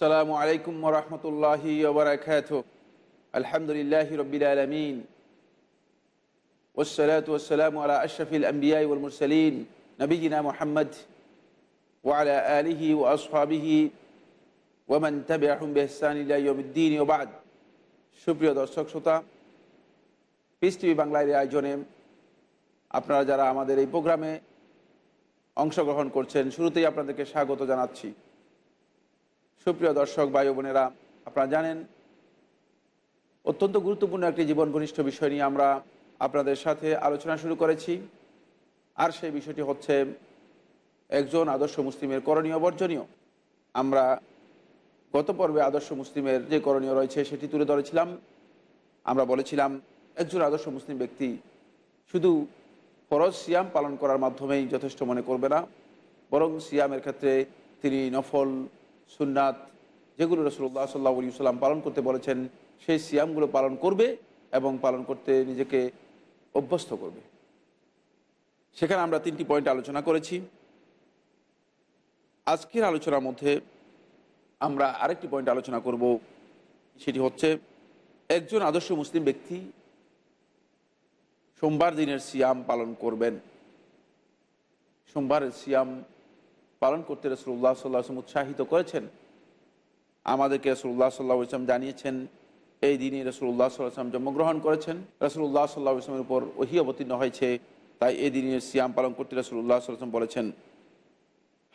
আসসালামু আলাইকুম রহমতুল্লাহ ওবরাকাত আলহামদুলিল্লাহ রবিল আলমিন। ওসলাত ওসালাম আলা আশরফিল আম্বিয়াই উলমুরসলিন নবীনা মোহাম্মদ ওয়ালা আলিহি ও আসহাবিহি ওমান তবে আহম বেহসানিল্লাহদ্দিন ওবাদ সুপ্রিয় দর্শক শ্রোতা পিস টিভি বাংলার আয়োজনে আপনারা যারা আমাদের এই প্রোগ্রামে অংশগ্রহণ করছেন, শুরুতেই আপনাদেরকে স্বাগত জানাচ্ছি। সুপ্রিয় দর্শক, ভাই বোনেরা, আপনারা জানেন, অত্যন্ত গুরুত্বপূর্ণ একটি জীবন ঘনিষ্ঠ বিষয় নিয়ে আমরা আপনাদের সাথে আলোচনা শুরু করেছি। আর সেই বিষয়টি হচ্ছে একজন আদর্শ মুসলিমের করণীয় বর্জনীয়। আমরা গত পর্বে আদর্শ মুসলিমের যে করণীয় রয়েছে সেটি তুলে ধরেছিলাম। আমরা বলেছিলাম, একজন আদর্শ মুসলিম ব্যক্তি শুধু ফরজ সিয়াম পালন করার মাধ্যমেই যথেষ্ট মনে করবে না, বরং সিয়ামের ক্ষেত্রে তিনি নফল সুন্নাত, যেগুলো রসুল্লাহ সাল্লাহ আলী সাল্লাম পালন করতে বলেছেন, সেই সিয়ামগুলো পালন করবে এবং পালন করতে নিজেকে অভ্যস্ত করবে। সেখানে আমরা তিনটি পয়েন্ট আলোচনা করেছি। আজকের আলোচনার মধ্যে আমরা আরেকটি পয়েন্ট আলোচনা করব, সেটি হচ্ছে একজন আদর্শ মুসলিম ব্যক্তি সোমবার দিনের সিয়াম পালন করবেন। সোমবারের সিয়াম পালন করতে রসুল্লাহ সাল্লাহ আসলাম উৎসাহিত করেছেন। আমাদেরকে রসুল্লাহ সাল্লাহ ইসলাম জানিয়েছেন, এই দিনই রসুল্লাহ সাল্লাহ আসলাম জন্মগ্রহণ করেছেন। রসুল্লাহ সাল্লাহ ইসলামের উপর ওহি অবতীর্ণ হয়েছে, তাই এই দিনের সিয়াম পালন করতে রসুল্লাহ সাল্লাম বলেছেন।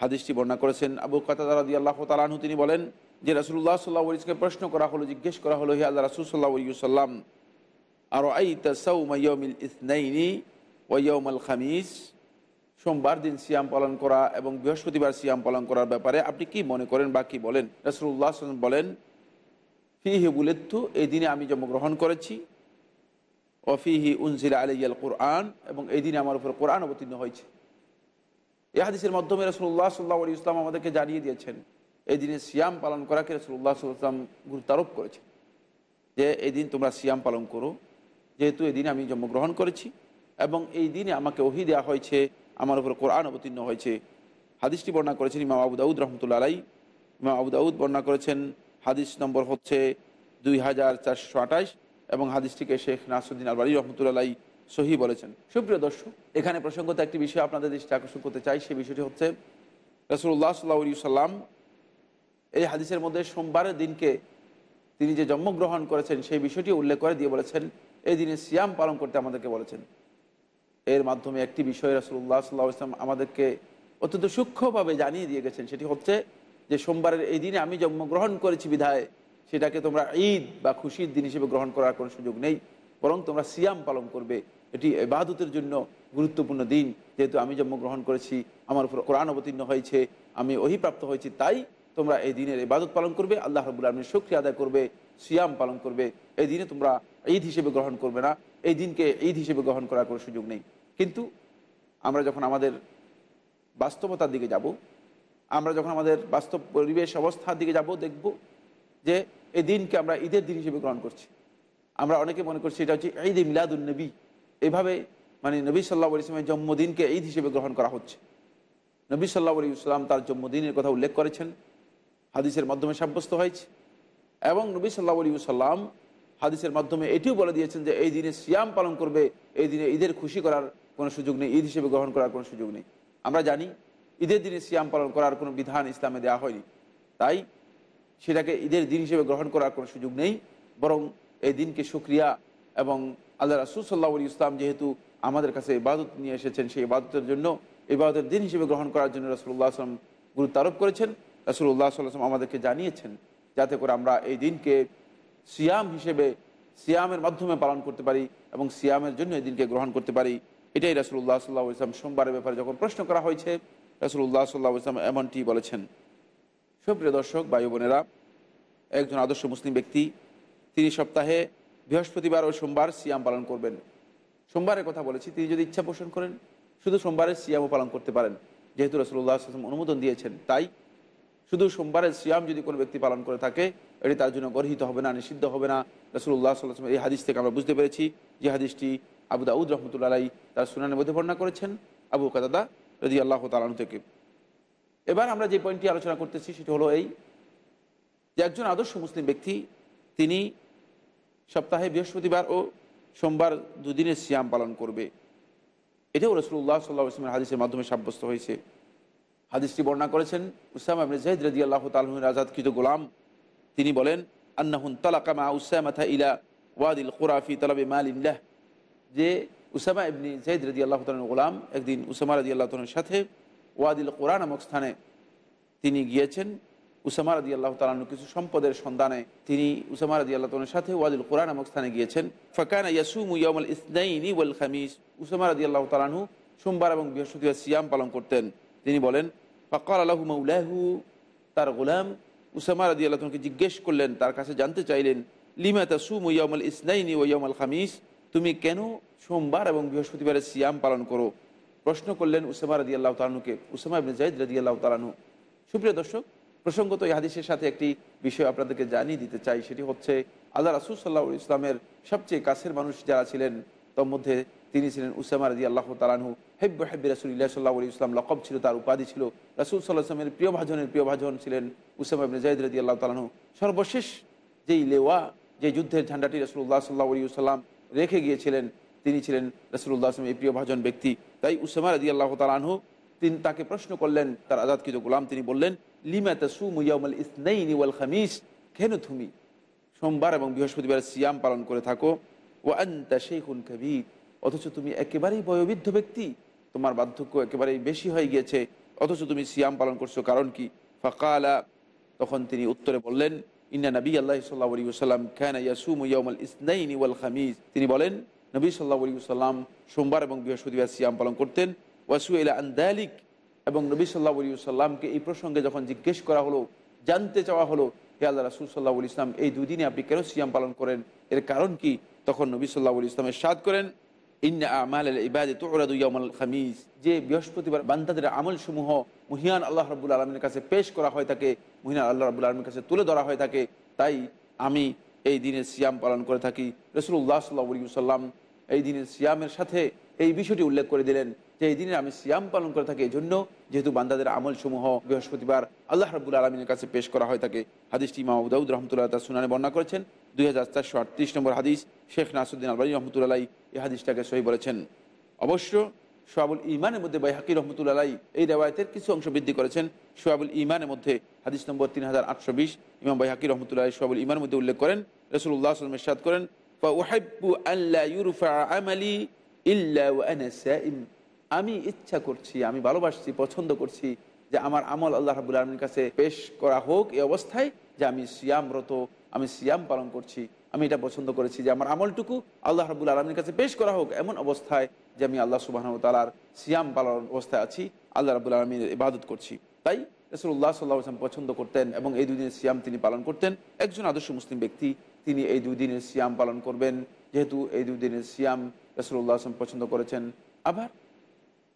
হাদিসটি বর্ণনা করেছেন আবু কাতাদি আল্লাহ তালাহু তিনি বলেন যে রসুল্লাহ সাল্লাহ ইসকে প্রশ্ন করা হলো, জিজ্ঞেস করা হলো, হি আল্লাহ রসুল সাল্লাহ সাল্লাম আরও আই তাউমিল ইসনাইনি ওয়ৌমাল খামিস? সোমবার দিন সিয়াম পালন করা এবং বৃহস্পতিবার সিয়াম পালন করার ব্যাপারে আপনি কি মনে করেন বা কী বলেন? রসুল্লাহ বলেন, ফিহি বুলেত্তু, এই দিনে আমি জন্মগ্রহণ করেছি। ওফিহি উনজিলা আলিয়াল কোরআন, এবং এই দিনে আমার উপর কোরআন অবতীর্ণ হয়েছে। এ হাদিসের মাধ্যমে রসুল্লাহ সাল্লাহ আলী ইসলাম আমাদেরকে জানিয়ে দিয়েছেন, এই দিনে সিয়াম পালন করাকে রসুল্লাহ সাল্লাম গুরুত্বারোপ করেছেন। যে এই দিন তোমরা সিয়াম পালন করো, যেহেতু এই দিনে আমি জন্মগ্রহণ করেছি এবং এই দিনে আমাকে ওহি দেওয়া হয়েছে আমার উপর কোরআন অবতীর্ণ হয়েছে। হাদিসটি বর্ণনা করেছেন ইমাম আবু দাউদ রহমতুল্লা আলাই ইমাম আবু দাউদ বর্ণনা করেছেন, হাদিস নম্বর হচ্ছে দুই হাজার চারশো আঠাশ এবং হাদিসটিকে শেখ নাসুদ্দিন আলবাড়ি রহমতুল্লাহ সহি বলেছেন। সুপ্রিয় দর্শক, এখানে প্রসঙ্গত একটি বিষয় আপনাদের দৃষ্টি আকর্ষণ করতে চাই সেই বিষয়টি হচ্ছে রসুল্লাহ সাল্লাহ সাল্লাম এই হাদিসের মধ্যে সোমবারের দিনকে তিনি যে জন্মগ্রহণ করেছেন, সেই বিষয়টি উল্লেখ করে দিয়ে বলেছেন, এই দিনে সিয়াম পালন করতে আমাদেরকে বলেছেন। এর মাধ্যমে একটি বিষয় রাসুল্লাহ সাল্লাহ ইসলাম আমাদেরকে অত্যন্ত সূক্ষ্মভাবে জানিয়ে দিয়ে গেছেন সেটি হচ্ছে যে সোমবারের এই দিনে আমি জন্মগ্রহণ করেছি বিধায়, সেটাকে তোমরা ঈদ বা খুশির দিন হিসেবে গ্রহণ করার কোনো সুযোগ নেই, বরং তোমরা সিয়াম পালন করবে। এটি এবাদতের জন্য গুরুত্বপূর্ণ দিন, যেহেতু আমি জন্মগ্রহণ করেছি, আমার উপর কোরআন অবতীর্ণ হয়েছে, আমি অহিপ্রাপ্ত হয়েছি, তাই তোমরা এই দিনের ইবাদত পালন করবে, আল্লাহ রবুল্লা আলমীর শক্রিয়া আদায় করবে, সিয়াম পালন করবে। এই দিনে তোমরা ঈদ হিসেবে গ্রহণ করবে না, এই দিনকে ঈদ হিসেবে গ্রহণ করার কোনো সুযোগ নেই। কিন্তু আমরা যখন আমাদের বাস্তবতার দিকে যাব, আমরা যখন আমাদের বাস্তব পরিবেশ অবস্থার দিকে যাব, দেখব যে এই দিনকে আমরা ঈদের দিন হিসেবে গ্রহণ করছি। আমরা অনেকে মনে করছি এটা হচ্ছে ঈদ মিলাদুল নবী। এভাবে মানে নবী সাল্লাহ ইসলামের জন্মদিনকে ঈদ হিসেবে গ্রহণ করা হচ্ছে। নবী সাল্লাহ আলী ইসলাম তার জন্মদিনের কথা উল্লেখ করেছেন, হাদিসের মাধ্যমে সাব্যস্ত হয়েছে এবং নবী সাল্লাহ আলী সাল্লাম হাদিসের মাধ্যমে এটিও বলে দিয়েছেন যে এই দিনে সিয়াম পালন করবে, এই দিনে ঈদের খুশি করার কোনো সুযোগ নেই, ঈদ হিসেবে গ্রহণ করার কোনো সুযোগ নেই। আমরা জানি, ঈদের দিনে সিয়াম পালন করার কোনো বিধান ইসলামে দেওয়া হয়নি। তাই সেটাকে ঈদের দিন হিসেবে গ্রহণ করার কোনো সুযোগ নেই, বরং এই দিনকে সুক্রিয়া এবং আল্লাহ রাসুল ইসলাম যেহেতু আমাদের কাছে ইবাদত নিয়ে এসেছেন, সেই ইবাদতের জন্য, ইবাদতের দিন হিসেবে গ্রহণ করার জন্য রসুল্লাহ আসলাম গুরুত্ব আরোপ করেছেন। রসুল্লাহ সাল্লাম আমাদেরকে জানিয়েছেন যাতে করে আমরা এই দিনকে সিয়াম হিসেবে, সিয়ামের মাধ্যমে পালন করতে পারি এবং সিয়ামের জন্য এই দিনকে গ্রহণ করতে পারি। এটাই রাসুল্লাহ সাল্লাহ ইসলাম সোমবারের ব্যাপারে যখন প্রশ্ন করা হয়েছে রাসুল্লাহ সাল্লাহ ইসলাম এমনটি বলেছেন। সুপ্রিয় দর্শক বায়ু বোনেরা, একজন আদর্শ মুসলিম ব্যক্তি, তিনি সপ্তাহে বৃহস্পতিবার ও সোমবার সিয়াম পালন করবেন। সোমবারের কথা বলেছি, তিনি যদি ইচ্ছা পোষণ করেন, শুধু সোমবারের সিয়ামও পালন করতে পারেন। যেহেতু রসুল্লাহ আসলাম অনুমোদন দিয়েছেন, তাই শুধু সোমবারের সিয়াম যদি কোনো ব্যক্তি পালন করে থাকে, এটি তার জন্য গর্হিত হবে না, নিষিদ্ধ হবে না। রসুল্লাহ সাল্লাম এই হাদিস থেকে আমরা বুঝতে পেরেছি যে হাদিসটি আবু দাউদ রহমতুল্লাহ তার সুনানের মধ্যে বর্ণনা করেছেন, আবু কাদাদা রদি আল্লাহ তালন থেকে। এবার আমরা যে পয়েন্টটি আলোচনা করতেছি সেটি হলো এই যে একজন আদর্শ মুসলিম ব্যক্তি, তিনি সপ্তাহে বৃহস্পতিবার ও সোমবার দুদিনের সিয়াম পালন করবে। এটাও রসুল্লাহ সাল্লাহ ইসলামের হাদিসের মাধ্যমে সাব্যস্ত হয়েছে। হাদিসটি বর্ণনা করেছেন উসাম আবনে জাহিদ রদি আল্লাহ তালহুর আজাদকৃত গোলাম। তিনি বলেন, আন্নাহুন তালাকামা উসামাথা ইলা ওয়াদিল কোরাফি তালাবে মালিল্লাহ যে উসামা ইবনি জাহিদ রদি আল্লাহ তালন গোলাম একদিন উসামা রদি আল্লাহ সাথে ওয়াদিল কোরআন নামক স্থানে তিনি গিয়েছেন। উসামা রদি আল্লাহ তালানু কিছু সম্পদের সন্ধানে তিনি উসামা রদি আল্লাহ তালের সাথে ওয়াদিল কোরআন নামক স্থানে গিয়েছেন। ফকানা ইয়াসুম ইয়ামুল ইসনাইনি ওয়াল খামিস। উসামা রদি আল্লাহ তালানহু সোমবার এবং বৃহস্পতিবার সিয়াম পালন করতেন। তিনি বলেন, ফকাল আল্লাহু মৌলাহু তার গোলাম। উসামা রদি আল্লাহ জিজ্ঞেস করলেন, তার কাছে জানতে চাইলেন, লিমা তাসুম ইয়ামুল ইসনাইনি ও ইয়ামুল খামিস তুমি কেন সোমবার এবং বৃহস্পতিবারের সিয়াম পালন করো? প্রশ্ন করলেন উসামা রদি আল্লাহ তালানুকে উসামা ইবনে জাহিদ রদি আল্লাহ তালানু সুপ্রিয় দর্শক, প্রসঙ্গত এই হাদিসের সাথে একটি বিষয় আপনাদেরকে জানিয়ে দিতে চাই, সেটি হচ্ছে আল্লাহ রাসুল সাল্লাহ ইসলামের সবচেয়ে কাছের মানুষ যারা ছিলেন, তার মধ্যে তিনি ছিলেন উসামা রাজি আল্লাহ তালানহু হেব্ব হেব্বি রাসুল্লাহ সাল্লাহ ইসলাম লকব ছিল, তার উপাধি ছিল। রাসুল সাল্লাহ ইসলামের প্রিয় ভাজনের প্রিয় ভাজন ছিলেন উসামা ইবনে জাহিদ রাজি আল্লাহ তালানহু সর্বশেষ যেই লেওয়া যে যুদ্ধের ঝান্ডাটি রসুল্লাহ সাল্লাহ সাল্লাম রেখে গিয়েছিলেন। তিনি ছিলেন রসুল্লাহ আসলাম এই প্রিয় ভাজন ব্যক্তি। তাই উসামা রাজি আল্লাহ তালানহু তিনি তাকে প্রশ্ন করলেন, তার আজাদকৃত গোলাম তিনি বললেন, লিমা তাসুমুয়াল ইসনাইনি ওয়াল খামিস? কেন তুমি? সোমবার এবং বৃহস্পতিবার সিয়াম পালন করে থাকো। ও আন্তা শেখুন কবির। অথচ তুমি একেবারেই বয়োবৃদ্ধ ব্যক্তি। তোমার বার্ধক্য একেবারেই বেশি হয়ে গিয়েছে। অথচ তুমি সিয়াম পালন করছ কারণ কি? ফাকালা। তখন তিনি উত্তরে বললেন ইন্না নবী আল্লাহ সাল্লাহ আলী সাল্লাম খান ইয়াসুম ইয়াউমাল ইসনাইনি ওয়াল খামিজ তিনি বলেন, নবী সাল্লাহ আলী সাল্লাম সোমবার এবং বৃহস্পতিবার সিয়াম পালন করতেন। ওয়াসু ইলা আন্দালিক এবং নবী সাল্লাহ আলী সাল্লামকে এই প্রসঙ্গে যখন জিজ্ঞেস করা হলো, জানতে চাওয়া হলো, হে আল্লাহ রাসুল সাল্লাহ ইসলাম এই দুদিনে আপনি কেন সিয়াম পালন করেন? এর কারণ কি? তখন নবী সাল্লাহ ইসলামের সাদ করেন যে বৃহস্পতিবার বান্দাদের আমল সমূহ মুহিয়ান আল্লাহ রবুল আলমীর কাছে পেশ করা হয় থাকে মুহিয়ান আল্লাহ রবুল আলমীর কাছে তুলে ধরা হয়ে থাকে তাই আমি এই দিনে সিয়াম পালন করে থাকি। রসুল্লাহ সাল্লাহ সাল্লাম এই দিনের সিয়ামের সাথে এই বিষয়টি উল্লেখ করে দিলেন যে এই দিনে আমি সিয়াম পালন করে থাকি এই জন্য যেহেতু বান্দাদের আমল সমূহ বৃহস্পতিবার আল্লাহ রবুল আলমিনের কাছে পেশ করা হয়ে থাকে হাদিসটি ইমাম দাউদ রহমতুল্লাহ তার সুনানে বর্ণনা করেছেন। দুই হাজার চারশো আটত্রিশ নম্বর হাদিস শেখ নাসুদ্দিন আলবানী রহমতুল্লাহ এই হাদিসটাকে সহি বলেছেন। অবশ্য সোয়াবুল ইমানের মধ্যে বাইহাকি রহমতুল্লাহ এই রেওয়ায়তের কিছু অংশ বৃদ্ধি করেছেন। সোয়াবুল ইমানের মধ্যে হাদিস নম্বর তিন হাজার আটশো বিশ ইমাম বাইহাকি রহমতুল্লাহ সোয়াবুল ইমানের মধ্যে উল্লেখ করেন। রসুল্লাহ আসলাম এরশাদ করেন আমি ইচ্ছা করছি, আমি ভালোবাসছি, পছন্দ করছি যে আমার আমল আল্লাহ রাবুল আলমীর কাছে পেশ করা হোক এই অবস্থায় যে আমি সিয়ামরত আমি সিয়াম পালন করছি, আমি এটা পছন্দ করেছি যে আমার আমলটুকু আল্লাহ রাবুল আলমীর কাছে পেশ করা হোক এমন অবস্থায় যে আমি আল্লাহ সুবাহ তালার সিয়াম পালন অবস্থায় আছি, আল্লাহ রাবুল আলমীর ইবাদত করছি। তাই রসুল্লাহ সাল্লাহ আসলাম পছন্দ করতেন এবং এই দুই দিনের সিয়াম তিনি পালন করতেন। একজন আদর্শ মুসলিম ব্যক্তি, তিনি এই দুই দিনের সিয়াম পালন করবেন। যেহেতু এই দুই দিনের সিয়াম রসুল্লাহ আসলাম পছন্দ করেছেন। আবার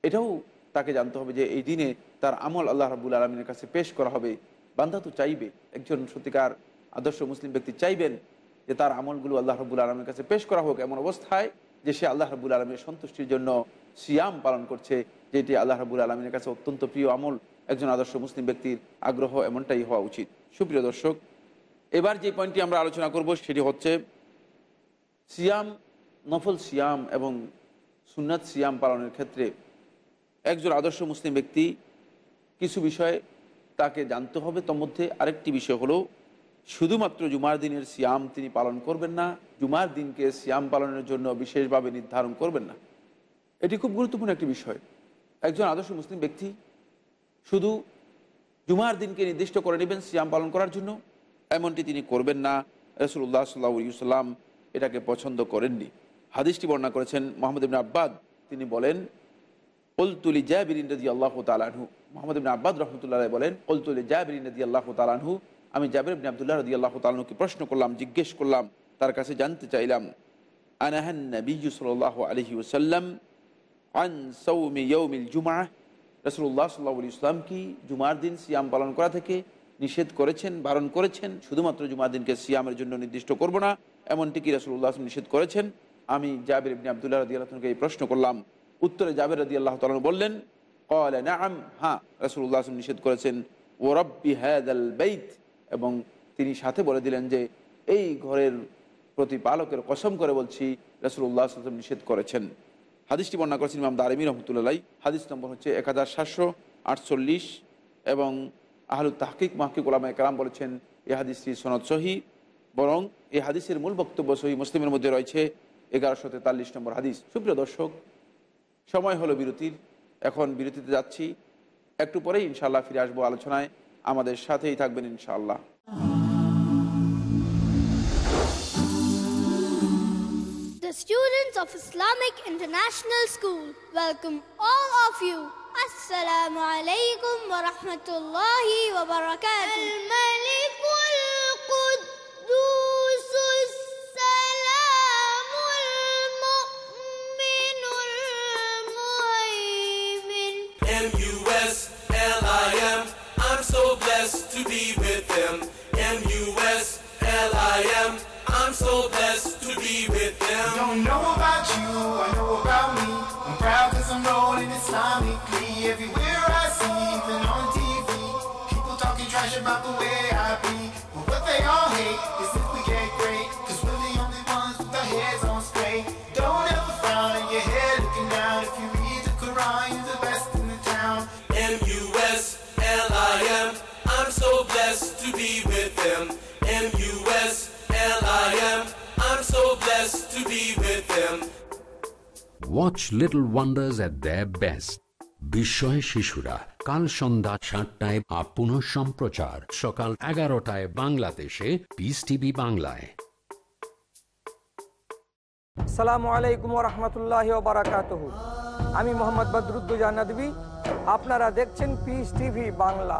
এটাও তাকে জানতে হবে যে এই দিনে তার আমল আল্লাহ রাবুল আলমিনের কাছে পেশ করা হবে। বান্দা তো চাইবে, একজন সত্যিকার আদর্শ মুসলিম ব্যক্তি চাইবেন যে তার আমলগুলো আল্লাহ রবুল আলমের কাছে পেশ করা হোক এমন অবস্থায় যে সে আল্লাহ রবুল আলমের সন্তুষ্টির জন্য সিয়াম পালন করছে, যেটি আল্লাহ রবুল আলমের কাছে অত্যন্ত প্রিয় আমল। একজন আদর্শ মুসলিম ব্যক্তির আগ্রহ এমনটাই হওয়া উচিত। সুপ্রিয় দর্শক, এবার যে পয়েন্টটি আমরা আলোচনা করব সেটি হচ্ছে সিয়াম, নফল সিয়াম এবং সুন্নাত সিয়াম পালনের ক্ষেত্রে একজন আদর্শ মুসলিম ব্যক্তি কিছু বিষয় তাকে জানতে হবে। তোর মধ্যে আরেকটি বিষয় হলো শুধুমাত্র জুমার দিনের সিয়াম তিনি পালন করবেন না, জুমার দিনকে সিয়াম পালনের জন্য বিশেষভাবে নির্ধারণ করবেন না। এটি খুব গুরুত্বপূর্ণ একটি বিষয়। একজন আদর্শ মুসলিম ব্যক্তি শুধু জুমার দিনকে নির্দিষ্ট করে নেবেন সিয়াম পালন করার জন্য, এমনটি তিনি করবেন না। রসুল্লাহ সাল্লাহ সাল্লাম এটাকে পছন্দ করেননি। হাদিসটি বর্ণনা করেছেন মোহাম্মদ ইবিন আব্বাদ। তিনি বলেন কলতুলি জাবিরিন রাজি আল্লাহ তালানহু মোহাম্মদ ইবিন আব্বাদ রহমতুল্লাহ বলেন কলতুলি জাবিরিন রাজি আল্লাহ তালানহু আমি জাবির ইবিন আবদুল্লাহ রদি আল্লাহ তালানুকে প্রশ্ন করলাম, জিজ্ঞেস করলাম, তার কাছে জানতে চাইলাম আনাহান নবী সাল্লাহ আলহি ওসাল্লাম আন ইয়ৌমিল জুমা রসুল্লাহ সাল্লাহ ইসলাম কি জুমার দিন সিয়াম পালন করা থেকে নিষেধ করেছেন, বারণ করেছেন? শুধুমাত্র জুমার দিনকে সিয়ামের জন্য নির্দিষ্ট করব না, এমনটি কি রসুল্লাহ নিষেধ করেছেন? আমি জাবির ইবনি আবদুল্লাহ রদি আল্লাহকে এই প্রশ্ন করলাম। উত্তরে জাবির রদি আল্লাহ তালন বললেন কল আম হ্যাঁ রসুল্লাহ নিষেধ করেছেন ও রব্বি হ্যাদ এবং তিনি সাথে বলে দিলেন যে, এই ঘরের প্রতিপালকের কসম করে বলছি রসুল্লাহ আসলাম নিষেধ করেছেন। হাদিসটি বর্ণনা করেছেন ইমাম দারিমি রহমতুল্লাহ হাদিস নম্বর হচ্ছে এক হাজার সাতশো আটচল্লিশ এবং আহলু তাহকিক মাহকিক ওলামা একরাম বলেছেন, এ হাদিসটি সনদ সহি। বরং এই হাদিসের মূল বক্তব্য সহি মুসলিমের মধ্যে রয়েছে এগারোশো তেতাল্লিশ নম্বর হাদিস। সুপ্রিয় দর্শক, সময় হলো বিরতির। এখন বিরতিতে যাচ্ছি। একটু পরেই ইনশাল্লাহ ফিরে আসব আলোচনায়। আমাদের সাথেই থাকবেন ইনশাআল্লাহ The students of Islamic International School welcome all of you. Assalamu alaikum wa rahmatullahi wa barakatuh. Them. M-U-S-L-I-M. I'm so blessed to be with them. Watch Little Wonders at their best. বিস্ময় শিশুরা কাল সন্ধ্যা সাতটায় up পুনঃ সম্প্রচার সকাল এগারোটায় বাংলাদেশে piece TV বাংলায় সালামু আলাইকুম রহমতুল্লাহ বারাকাতুহু আমি মোহাম্মদ বদরুদ্দুজা নদী আপনারা দেখছেন পিস টিভি বাংলা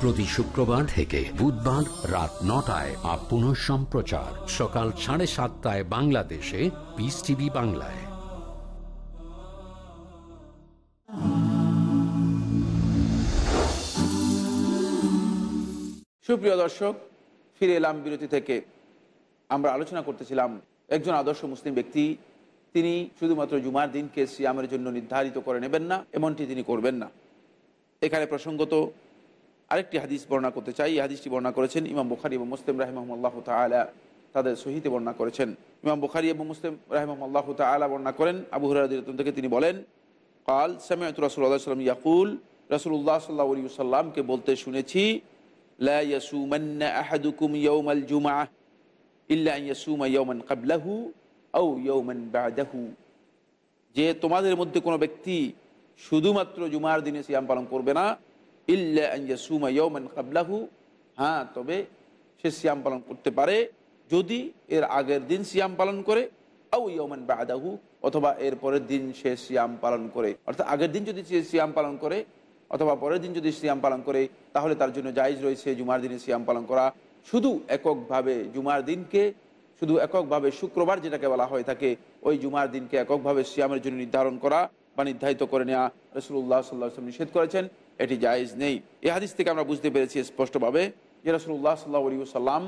প্রতি শুক্রবার থেকে বুধবার রাত নটায় আপ পুনঃ সম্প্রচার। সকাল সাড়ে সাতটায় বাংলাদেশে পিস টিভি বাংলায়। সুপ্রিয় দর্শক, ফিরে এলাম বিরতি থেকে। আমরা আলোচনা করতেছিলাম একজন আদর্শ মুসলিম ব্যক্তি, তিনি শুধুমাত্র জুমার দিনকে সিয়ামের জন্য নির্ধারিত করে নেবেন না, এমনটি তিনি করবেন না। এখানে প্রসঙ্গত আরেকটি হাদিস বর্ণনা করতে চাই। এই হাদিসটি বর্ণনা করেছেন ইমাম বুখারি এবং মুসলিম রাহিমাহুল্লাহ তালা তাদের সহিতে বর্ণনা করেছেন। ইমাম বুখারি এবং মুসলিম রাহিমাহুল্লাহ তালা বর্ণনা করেন। আবু হরাদিন থেকে তিনি বলেন, কাল সামিয়াত রসুল্লাহ সাল্লাম ইয়াকুল রসুল্লাহ সাল্লাহ সাল্লামকে বলতে শুনেছি ইয়ৌমাল জুমা ইল্লা ও যে তোমাদের মধ্যে কোনো ব্যক্তি শুধুমাত্র জুমার দিনে সিয়াম পালন করবে না কাবলাহু। হ্যাঁ তবে সে সিয়াম পালন করতে পারে যদি এর আগের দিন সিয়াম পালন করে আউ ইয়মান বাদাহু, অথবা এর পরের দিন সে সিয়াম পালন করে। অর্থাৎ আগের দিন যদি সে সিয়াম পালন করে, অথবা পরের দিন যদি সিয়াম পালন করে, তাহলে তার জন্য জায়জ রয়েছে জুমার দিনে সিয়াম পালন করা। শুধু এককভাবে জুমার দিনকে, শুধু এককভাবে শুক্রবার যেটাকে বলা হয় থাকে, ওই জুমার দিনকে এককভাবে সিয়ামের জন্য নির্ধারণ করা বা নির্ধারিত করে নেওয়া। রসুল্লাহ সাল্লাহ নিষেধ করেছেন। এটি জায়েজ নেই। এ হাদিস থেকে আমরা বুঝতে পেরেছি স্পষ্টভাবে যে রসুল্লাহ সাল্লাহ আলী সাল্লাম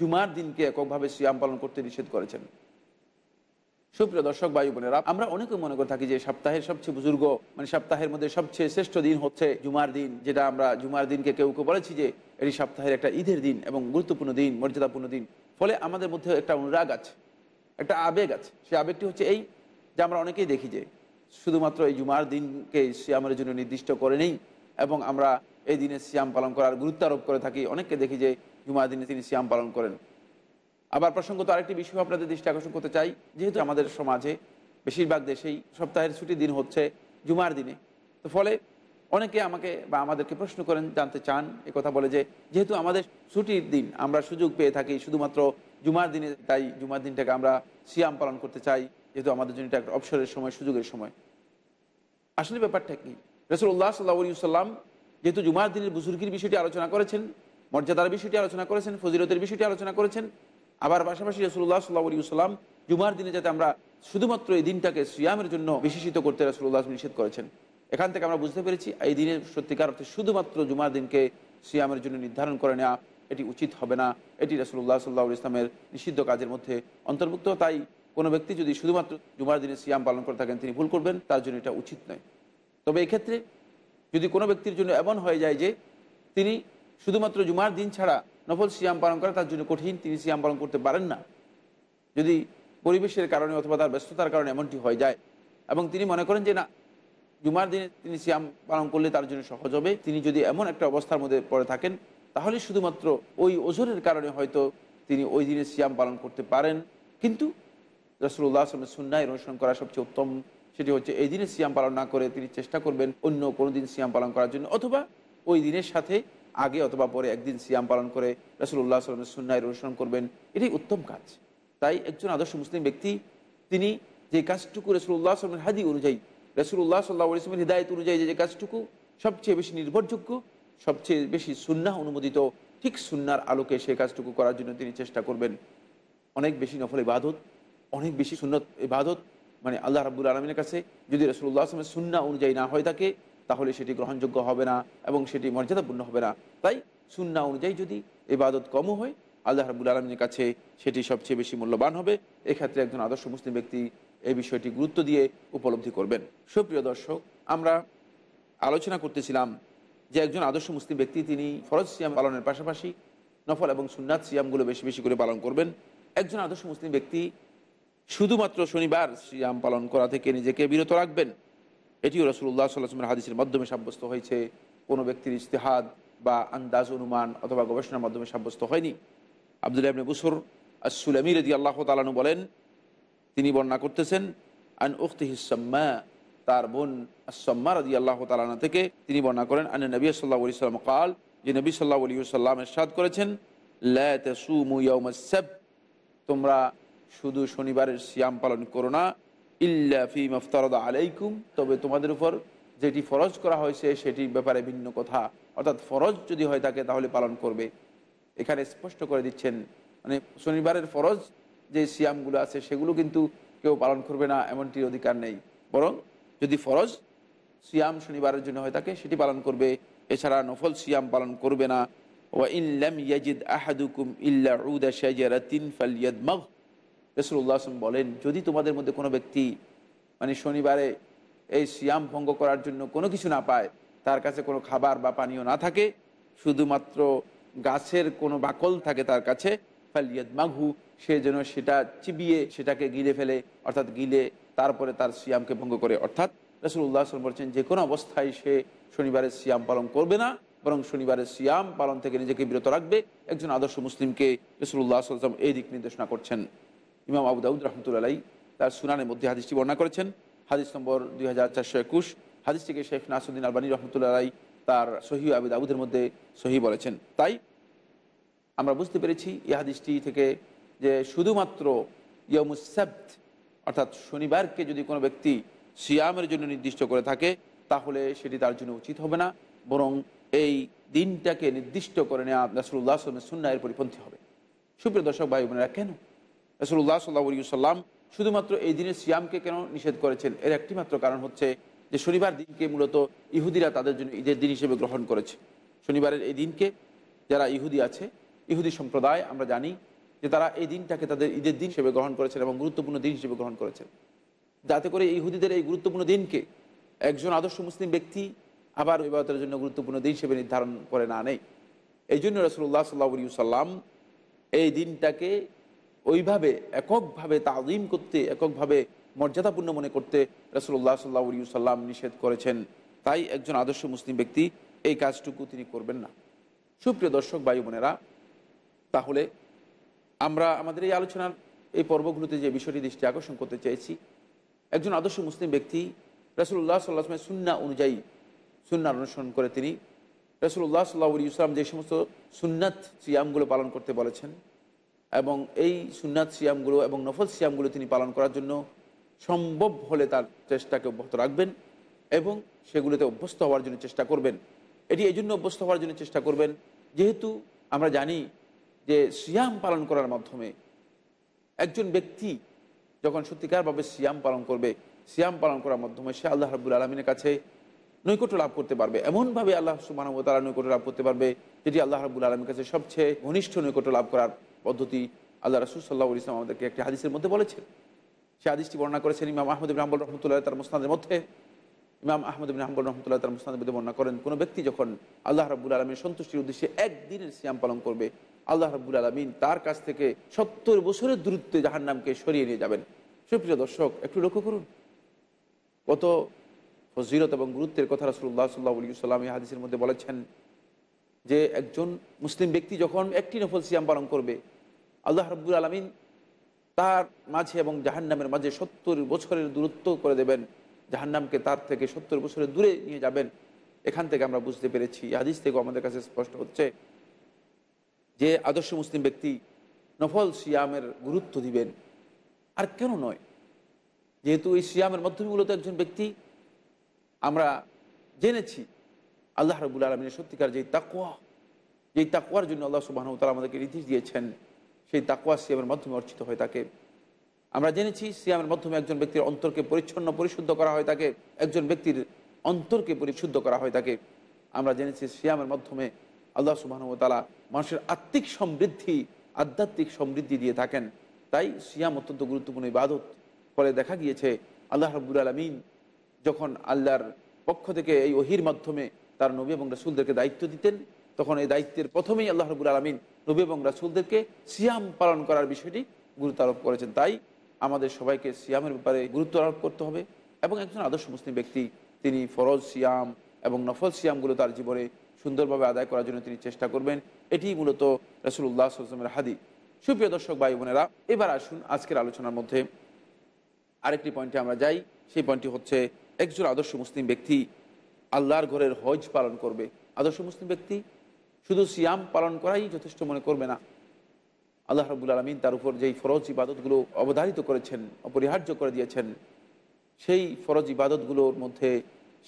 জুমার দিনকে এককভাবে সিয়াম পালন করতে নিষেধ করেছেন। সুপ্রিয় দর্শক বায়ু বোনেরা, আমরা অনেকে মনে করে থাকি যে সপ্তাহের সবচেয়ে বুজুর্গ মানে সপ্তাহের মধ্যে সবচেয়ে শ্রেষ্ঠ দিন হচ্ছে জুমার দিন, যেটা আমরা জুমার দিনকে কেউ কেউ বলেছি যে এটি সপ্তাহের একটা ঈদের দিন এবং গুরুত্বপূর্ণ দিন, মর্যাদাপূর্ণ দিন। ফলে আমাদের মধ্যে একটা অনুরাগ আছে, একটা আবেগ আছে। সেই আবেগটি হচ্ছে এই, যে আমরা অনেকেই দেখি যে শুধুমাত্র এই জুমার দিনকে সে আমাদের জন্য নির্দিষ্ট করে নেই এবং আমরা এই দিনে সিয়াম পালন করার গুরুত্ব আরোপ করে থাকি। অনেককে দেখি যে জুমার দিনে তিনি সিয়াম পালন করেন। আবার প্রসঙ্গত আরেকটি বিষয় আপনাদের দৃষ্টি আকর্ষণ করতে চাই। যেহেতু আমাদের সমাজে বেশিরভাগ দেশেই সপ্তাহের ছুটির দিন হচ্ছে জুমার দিনে। তো ফলে অনেকে আমাকে বা আমাদেরকে প্রশ্ন করেন, জানতে চান, এ কথা বলে যে যেহেতু আমাদের ছুটির দিন, আমরা সুযোগ পেয়ে থাকি, শুধুমাত্র জুমার দিনে, তাই জুমার দিনটাকে আমরা সিয়াম পালন করতে চাই, যেহেতু আমাদের জন্য এটা একটা অবসরের সময়, সুযোগের সময়। আসলে ব্যাপারটা কি? রসুল্লাহ সাল্লাহ সাল্লাম যেহেতু জুমার দিনের বুজুর্গির বিষয়টি আলোচনা করেছেন, মর্যাদার বিষয়টি আলোচনা করেছেন ফজিরতের বিষয়টি আলোচনা করেছেন, আবার পাশাপাশি রসুল্লাহ সাল্লাহ সাল্লাম জুমার দিনে যাতে আমরা শুধুমাত্র এই দিনটাকে সিয়ামের জন্য বিশেষিত করতে রসুল্লাহ নিষেধ করেছেন। এখান থেকে আমরা বুঝতে পেরেছি এই দিনের সত্যিকার অর্থে শুধুমাত্র জুমার দিনকে সিয়ামের জন্য নির্ধারণ করে নেওয়া এটি উচিত হবে না। এটি রসুল্লাহ সাল্লাহ ইসলামের নিষিদ্ধ কাজের মধ্যে অন্তর্ভুক্ত। তাই কোনো ব্যক্তি যদি শুধুমাত্র জুমার দিনে সিয়াম পালন করে থাকেন, তিনি ভুল করবেন, তার জন্য এটা উচিত নয়। তবে এক্ষেত্রে যদি কোনো ব্যক্তির জন্য এমন হয়ে যায় যে তিনি শুধুমাত্র জুমার দিন ছাড়া নফল সিয়াম পালন করা, তার জন্য কঠিন তিনি সিয়াম পালন করতে পারেন না। যদি পরিবেশের কারণে অথবা তার ব্যস্ততার কারণে এমনটি হয়ে যায় এবং তিনি মনে করেন যে না, জুমার দিনে তিনি সিয়াম পালন করলে তার জন্য সহজ হবে, তিনি যদি এমন একটা অবস্থার মধ্যে পড়ে থাকেন, তাহলে শুধুমাত্র ওই ওজনের কারণে হয়তো তিনি ওই দিনে সিয়াম পালন করতে পারেন। কিন্তু রসুল্লাহ আসলামের সুন্নায় অনুসরণ করা সবচেয়ে উত্তম সেটি হচ্ছে, এই দিনে সিয়াম পালন না করে তিনি চেষ্টা করবেন অন্য কোনো দিন সিয়াম পালন করার জন্য, অথবা ওই দিনের সাথে আগে অথবা পরে একদিন সিয়াম পালন করে রসুল্লাহ আসলামের সুন্নায় অনুসরণ করবেন। এটাই উত্তম কাজ। তাই একজন আদর্শ মুসলিম ব্যক্তি, তিনি যে কাজটুকু রসুল্লাহ আসলামের হাদি অনুযায়ী রসুল্লাহ সাল্লাহ ইসলামের হৃদায়ত অনুযায়ী যে কাজটুকু সবচেয়ে বেশি নির্ভরযোগ্য, সবচেয়ে বেশি সুন্না অনুমোদিত, ঠিক সুন্নার আলোকে সেই কাজটুকু করার জন্য তিনি চেষ্টা করবেন। অনেক বেশি নফল ইবাদত, অনেক বেশি সুন্নত ইবাদত মানে আল্লাহ রাবুল আলমিনের কাছে যদি রসুল্লাহ আসলামের সুন্না অনুযায়ী না হয়ে থাকে, তাহলে সেটি গ্রহণযোগ্য হবে না এবং সেটি মর্যাদাপূর্ণ হবে না। তাই সুন্না অনুযায়ী যদি ইবাদত কমও হয়, আল্লাহ রাবুল আলমিনের কাছে সেটি সবচেয়ে বেশি মূল্যবান হবে। এক্ষেত্রে একজন আদর্শ মুসলিম ব্যক্তি এই বিষয়টি গুরুত্ব দিয়ে উপলব্ধি করবেন। সুপ্রিয় দর্শক, আমরা আলোচনা করতেছিলাম যে একজন আদর্শ মুসলিম ব্যক্তি, তিনি ফরজ সিয়াম পালনের পাশাপাশি নফল এবং সুন্নাত সিয়ামগুলো বেশি বেশি করে পালন করবেন। একজন আদর্শ মুসলিম ব্যক্তি শুধুমাত্র শনিবার সিয়াম পালন করা থেকে নিজেকে বিরত রাখবেন। এটিও রসুল্লাহ সাল্লাহামের হাদিসের মাধ্যমে সাব্যস্ত হয়েছে। কোনো ব্যক্তির ইস্তেহাদ বা আন্দাজ, অনুমান অথবা গবেষণার মাধ্যমে সাব্যস্ত হয়নি। আবদুল্লাহ ইবনে বুসর আসুলামি রদি আল্লাহ তালানু বলেন, তিনি বর্ণনা করতেছেন, আন উখতি হিসাম্মা তার বোন আসাম্মা রদি আল্লাহ তালানা থেকে তিনি বর্ণনা করেন, আন নবী সাল্লাহ আলি সাল্লাম কাল যে নবী সাল্লাহ আলী সাল্লাম এরশাদ করেছেন লাব তোমরা শুধু শনিবারের সিয়াম পালন করো না, ইল্লা ফি মফতারদ আলাইকুম, তবে তোমাদের উপর যেটি ফরজ করা হয়েছে সেটির ব্যাপারে ভিন্ন কথা। অর্থাৎ ফরজ যদি হয় থাকে তাহলে পালন করবে। এখানে স্পষ্ট করে দিচ্ছেন মানে শনিবারের ফরজ যে সিয়ামগুলো আছে সেগুলো কিন্তু কেউ পালন করবে না, এমনটির অধিকার নেই। বরং যদি ফরজ সিয়াম শনিবারের জন্য হয়ে থাকে সেটি পালন করবে। এছাড়া নফল সিয়াম পালন করবে না। ওয়া ইল্লাম ইয়াজিদ আহাদুকুম ইল্লা উদা শাজারাতিন ফালিয়াদমাগ। রসুল্লাহ আসলাম বলেন, যদি তোমাদের মধ্যে কোনো ব্যক্তি মানে শনিবারে এই সিয়াম ভঙ্গ করার জন্য কোনো কিছু না পায়, তার কাছে কোনো খাবার বা পানীয় না থাকে, শুধুমাত্র গাছের কোনো বাকল থাকে তার কাছে ফালিয়াদ মাঘু সে যেন সেটা চিবিয়ে সেটাকে গিলে ফেলে, অর্থাৎ গিলে তারপরে তার সিয়ামকে ভঙ্গ করে। অর্থাৎ রসুল্লাহ আসলাম বলছেন, যে কোনো অবস্থায় সে শনিবারের সিয়াম পালন করবে না, বরং শনিবারের সিয়াম পালন থেকে নিজেকে বিরত রাখবে। একজন আদর্শ মুসলিমকে রসুল্লাহ আসলাম এই দিক নির্দেশনা করছেন। ইমাম আবু দাউদ রহমতুল্লাহ তার সুনানের মধ্যে হাদিসটি বর্ণনা করেছেন। হাদিস নম্বর দুই হাজার চারশো একুশ। হাদিসটিকে শেখ নাসুদ্দিন আলবানী রহমতুল্লাহ তার সহি আবু দাউদের মধ্যে সহি বলেছেন। তাই আমরা বুঝতে পেরেছি এই হাদিসটি থেকে যে শুধুমাত্র ইয়মুসাব্ত অর্থাৎ শনিবারকে যদি কোনো ব্যক্তি সিয়ামের জন্য নির্দিষ্ট করে থাকে, তাহলে সেটি তার জন্য উচিত হবে না, বরং এই দিনটাকে নির্দিষ্ট করে নেওয়া রাসুল্লাহ সুন্নায়ের পরিপন্থী হবে। সুপ্রিয় দর্শক ভাই বোনেরা, কেন? রসুল্লাহ সাল্লাহ সাল্লাম শুধুমাত্র এই দিনের সিয়ামকে কেন নিষেধ করেছেন? এর একটি মাত্র কারণ হচ্ছে যে শনিবার দিনকে মূলত ইহুদিরা তাদের জন্য ঈদের দিন হিসেবে গ্রহণ করেছে। শনিবারের এই দিনকে যারা ইহুদি আছে, ইহুদি সম্প্রদায়, আমরা জানি যে তারা এই দিনটাকে তাদের ঈদের দিন হিসেবে গ্রহণ করেছেন এবং গুরুত্বপূর্ণ দিন হিসেবে গ্রহণ করেছেন। যাতে করে ইহুদিদের এই গুরুত্বপূর্ণ দিনকে একজন আদর্শ মুসলিম ব্যক্তি আবার ইবাদতের জন্য গুরুত্বপূর্ণ দিন হিসেবে নির্ধারণ করে না নেই এই জন্য রসুল্লাহ সাল্লা সাল্লাম এই দিনটাকে ওইভাবে এককভাবে তাজিম করতে, এককভাবে মর্যাদাপূর্ণ মনে করতে রসুল্লাহ সাল্লাহ সাল্লাম নিষেধ করেছেন। তাই একজন আদর্শ মুসলিম ব্যক্তি এই কাজটুকু তিনি করবেন না। সুপ্রিয় দর্শক বায়ু বোনেরা, তাহলে আমরা আমাদের এই আলোচনার এই পর্বগুলোতে যে বিষয়টি দৃষ্টি আকর্ষণ করতে চেয়েছি, একজন আদর্শ মুসলিম ব্যক্তি রসুল্লাহ সাল্লাহামের সুন্না অনুযায়ী সুন্না অনুসরণ করে তিনি রসুল্লাহ সাল্লাহ ইসলাম যে সমস্ত সুন্নাত, সিয়ামগুলো পালন করতে বলেছেন এবং এই সুন্নাত সিয়ামগুলো এবং নফল সিয়ামগুলো তিনি পালন করার জন্য সম্ভব হলে তার চেষ্টাকে অব্যাহত রাখবেন এবং সেগুলোতে অভ্যস্ত হওয়ার জন্য চেষ্টা করবেন। এটি এই জন্য অভ্যস্ত হওয়ার জন্য চেষ্টা করবেন, যেহেতু আমরা জানি যে সিয়াম পালন করার মাধ্যমে একজন ব্যক্তি যখন সত্যিকারভাবে সিয়াম পালন করবে, সিয়াম পালন করার মাধ্যমে সে আল্লাহ রাবুল আলমিনের কাছে নৈকট্য লাভ করতে পারবে। এমনভাবে আল্লাহ সুবাহ তারা নৈকট্য লাভ করতে পারবে, যেটি আল্লাহ রাবুল আলমীর কাছে সবচেয়ে ঘনিষ্ঠ নৈকট্য লাভ করার পদ্ধতি আল্লাহ রসুল সাল্লাহ ইসলাম আমাদেরকে একটি হাদিসের মধ্যে বলেছেন। সে হাদিসটি বর্ণনা করেছেন ইমাম আহমদ ইবিন হাম্বল রহমতুল্লাহ তার মুস্তাদের মধ্যে। ইমাম আহমদ ইবিন হাম্বল রহমতুল্লাহ তার মুস্তাদের মধ্যে বর্ণনা করেন, কোনো ব্যক্তি যখন আল্লাহ রাবুল আলমীর সন্তুষ্টির উদ্দেশ্যে একদিনের সিয়াম পালন করবে, আল্লাহ রাবুল আলমিন তার কাছ থেকে সত্তর বছরের দূরত্বে জাহান্নামকে সরিয়ে নিয়ে যাবেন। সুপ্রিয় দর্শক, একটু লক্ষ্য করুন। কত ফজিরত এবং গুরুত্বের কথা রসুল্লাহ সাল্লাহ আলী সাল্লাম এই হাদিসের মধ্যে বলেছেন যে একজন মুসলিম ব্যক্তি যখন একটি নফল সিয়াম পালন করবে আল্লাহ রব্বুল আলমিন তার মাঝে এবং জাহান্নামের মাঝে সত্তর বছরের দূরত্ব করে দেবেন। জাহান্নামকে তার থেকে সত্তর বছরের দূরে নিয়ে যাবেন। এখান থেকে আমরা বুঝতে পেরেছি হাদিস থেকেও আমাদের কাছে স্পষ্ট হচ্ছে যে আদর্শ মুসলিম ব্যক্তি নফল সিয়ামের গুরুত্ব দিবেন। আর কেন নয়? যেহেতু এই সিয়ামের মাধ্যমে মূলত একজন ব্যক্তি, আমরা জেনেছি আল্লাহ রবুল আলমিনের সত্যিকার যেই তাকুয়া যেই তাকুয়ার জন্য আল্লাহ সুবাহ তালা আমাদেরকে নির্দেশ দিয়েছেন। সেই তাকুয়া সিয়ামের মাধ্যমে অর্চিত হয়ে থাকে আমরা জেনেছি সিয়ামের মাধ্যমে একজন ব্যক্তির অন্তরকে পরিচ্ছন্ন, পরিশুদ্ধ করা হয় তাকে, একজন ব্যক্তির অন্তরকে পরিশুদ্ধ করা হয় তাকে। আমরা জেনেছি সিয়ামের মাধ্যমে আল্লাহ সুবাহতালা মানুষের আত্মিক সমৃদ্ধি, আধ্যাত্মিক সমৃদ্ধি দিয়ে থাকেন। তাই সিয়াম অত্যন্ত গুরুত্বপূর্ণ ইবাদত। ফলে দেখা গিয়েছে আল্লাহ রব্বুল আলমিন যখন আল্লাহর পক্ষ থেকে এই ওহির মাধ্যমে তার নবী এবং রাসুলদেরকে দায়িত্ব দিতেন তখন এই দায়িত্বের প্রথমেই আল্লাহ রবুল আলমিন নবী এবং রাসুলদেরকে সিয়াম পালন করার বিষয়টি গুরুত্ব আরোপ করেছেন। তাই আমাদের সবাইকে সিয়ামের ব্যাপারে গুরুত্ব আরোপ করতে হবে এবং একজন আদর্শ মুসলিম ব্যক্তি, তিনি ফরজ সিয়াম এবং নফল সিয়ামগুলো তার জীবনে সুন্দরভাবে আদায় করার জন্য তিনি চেষ্টা করবেন। এটি মূলত রসুল্লাহ আসলামের হাদি সুপ্রিয় দর্শক, ভাই বোনেরা, এবার আসুন আজকের আলোচনার মধ্যে। আরেকটি পয়েন্টে আমরা যাই, সেই পয়েন্টটি হচ্ছে একজন আদর্শ মুসলিম ব্যক্তি আল্লাহর ঘরের হজ পালন করবে। আদর্শ মুসলিম ব্যক্তি শুধু সিয়াম পালন করাই যথেষ্ট মনে করবে না। আল্লাহ রবুল আলমিন তার উপর যেই ফরজ ইবাদতগুলো অবধারিত করেছেন, অপরিহার্য করে দিয়েছেন, সেই ফরজ ইবাদতগুলোর মধ্যে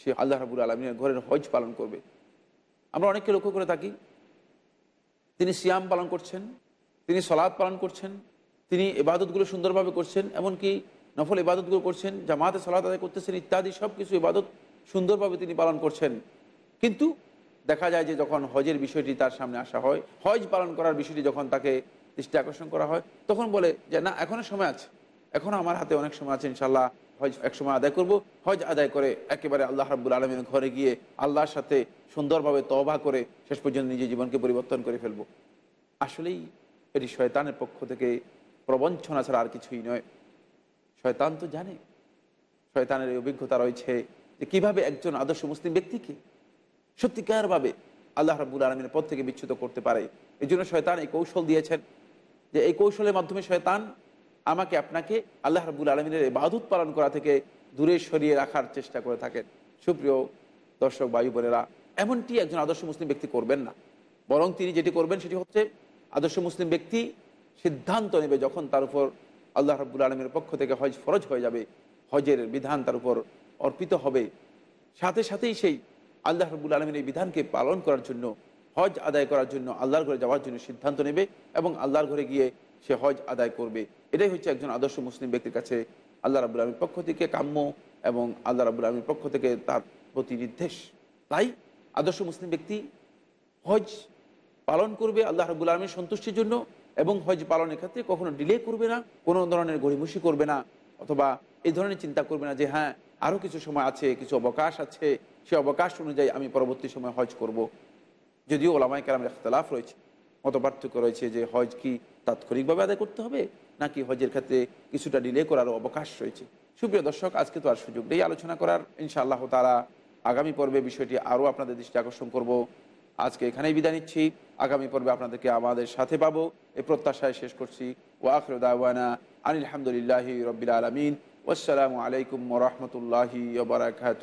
সে আল্লাহ রাবুল আলমিনের ঘরের হজ পালন করবে। আমরা অনেককে লক্ষ্য করে থাকি, তিনি সিয়াম পালন করছেন, তিনি সলাদ পালন করছেন, তিনি ইবাদতগুলো সুন্দরভাবে করছেন, এমনকি নফল ইবাদতগুলো করছেন, জামাতে সলাত আদায় করতেছেন ইত্যাদি সব কিছু ইবাদত সুন্দরভাবে তিনি পালন করছেন। কিন্তু দেখা যায় যে যখন হজের বিষয়টি তার সামনে আসা হয়, হজ পালন করার বিষয়টি যখন তাকে দৃষ্টি আকর্ষণ করা হয়, তখন বলে যে, না এখনও সময় আছে। এখনও আমার হাতে অনেক সময় আছে ইনশাল্লাহ হজ এক সময় আদায় করব। হজ আদায় করে একেবারে আল্লাহ রাবুল আলমের ঘরে গিয়ে আল্লাহর সাথে সুন্দরভাবে তবা করে শেষ পর্যন্ত নিজের জীবনকে পরিবর্তন করে ফেলব। আসলেই এটি শয়তানের পক্ষ থেকে প্রবঞ্চনা ছাড়া আর কিছুই নয়। শয়তান তো জানে। শয়তানের অভিজ্ঞতা রয়েছে যে কীভাবে একজন আদর্শ মুসলিম ব্যক্তিকে সত্যিকারভাবে আল্লাহ রাবুল আলমিনের পথ থেকে বিচ্ছুত করতে পারে। এই জন্য শয়তান এই কৌশল দিয়েছেন যে এই কৌশলের মাধ্যমে শয়তান আমাকে, আপনাকে আল্লাহ রাবুল আলমিনের বাদুত পালন করা থেকে দূরে সরিয়ে রাখার চেষ্টা করে থাকেন। সুপ্রিয় দর্শক বায়ু বোনেরা, এমনটি একজন আদর্শ মুসলিম ব্যক্তি করবেন না। বরং তিনি যেটি করবেন সেটি হচ্ছে আদর্শ মুসলিম ব্যক্তি সিদ্ধান্ত নেবে যখন তার উপর আল্লাহ রাবুল আলমের পক্ষ থেকে হজ ফরজ হয়ে যাবে। হজের বিধান তার উপর অর্পিত হবে। সাথে সাথেই সেই আল্লাহ রবুল আলমীর এই বিধানকে পালন করার জন্য, হজ আদায় করার জন্য, আল্লাহর ঘরে যাওয়ার জন্য সিদ্ধান্ত নেবে এবং আল্লাহর ঘরে গিয়ে সে হজ আদায় করবে। এটাই হচ্ছে একজন আদর্শ মুসলিম ব্যক্তির কাছে আল্লাহ রাবুল আলমীর পক্ষ থেকে কাম্য এবং আল্লাহ রাবুল আলমীর পক্ষ থেকে তার প্রতি নির্দেশ। তাই আদর্শ মুসলিম ব্যক্তি হজ পালন করবে আল্লাহ রাবুল আলমীর সন্তুষ্টির জন্য এবং হজ পালনের ক্ষেত্রে কখনো ডিলে করবে না, কোনো ধরনের গড়িমসি করবে না, অথবা এই ধরনের চিন্তা করবে না যে হ্যাঁ আরও কিছু সময় আছে, কিছু অবকাশ আছে সে অবকাশ অনুযায়ী আমি পরবর্তী সময় হজ করব। যদিও ওলামাই কেরামের ইখতলাফ রয়েছে, মত পার্থক্য রয়েছে যে হজ কি তাৎক্ষণিকভাবে আদায় করতে হবে, নাকি হজের ক্ষেত্রে কিছুটা ডিলে করারও অবকাশ রয়েছে। সুপ্রিয় দর্শক, আজকে তো আর সুযোগ নেই আলোচনা করার। ইনশাআল্লাহ তারা আগামী পর্বে বিষয়টি আরও আপনাদের দৃষ্টি আকর্ষণ করব। আজকে এখানেই বিদায় নিচ্ছি। আগামী পর্বে আপনাদেরকে আমাদের সাথে পাবো। এই প্রত্যাশায় শেষ করছি। ওয়াখর দাওয়ানা আনিলামদুলিল্লাহি রবিল আলমিন। আসসালামু আলাইকুম রহমতুল্লাহি বারাকাত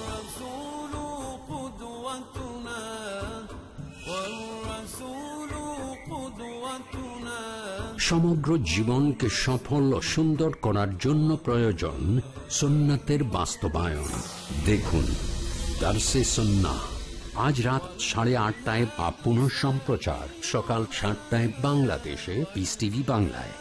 সমগ্র জীবনকে সফল ও সুন্দর করার জন্য প্রয়োজন সুন্নাতের বাস্তবায়ন। দেখুন আজ রাত সাড়ে আটটায় বা পুনঃ সম্প্রচার সকাল সাতটায় বাংলাদেশে পিস টিভি বাংলায়।